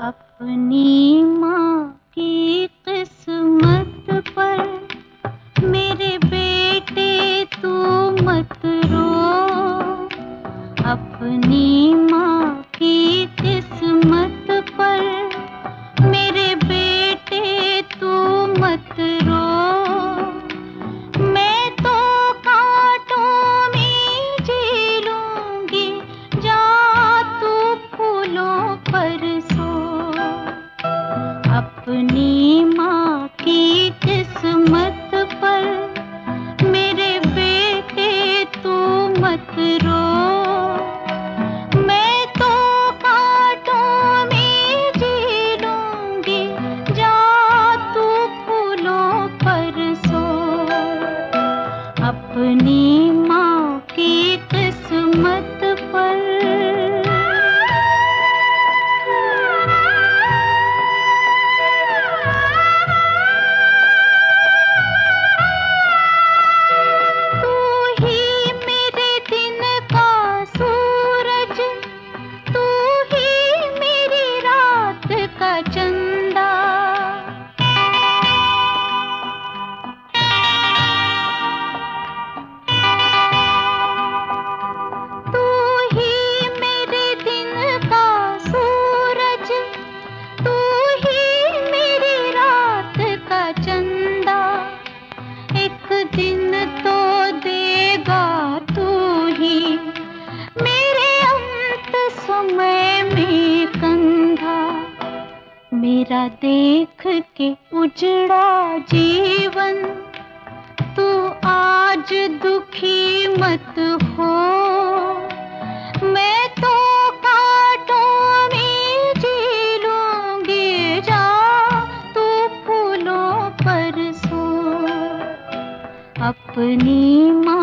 अपनी अपनी माँ की किस्मत पर। मेरे बेटे, तू मत रो। मैं तो कांटों में जी लूँगी, जा तू फूलों पर सो। अपनी माँ रात मेरा देख के उजड़ा जीवन। तू आज दुखी मत हो। मैं तो कांटों में जी लूँगी, जा तू फूलों पर सो। अपनी माँ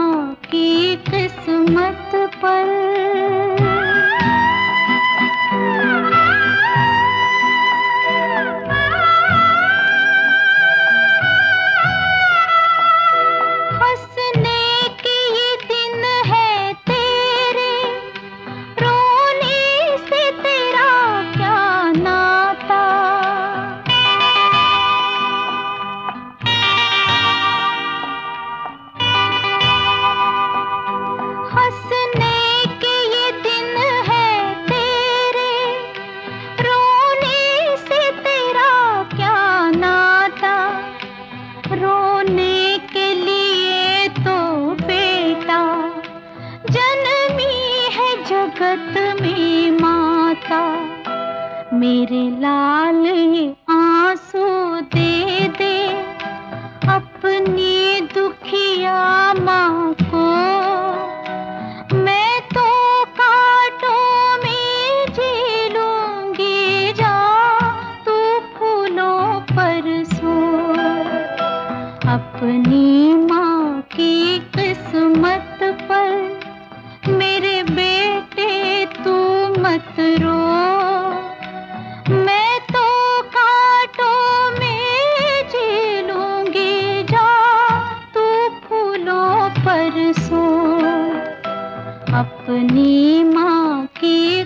जगत में माता। मेरे लाल अपनी माँ की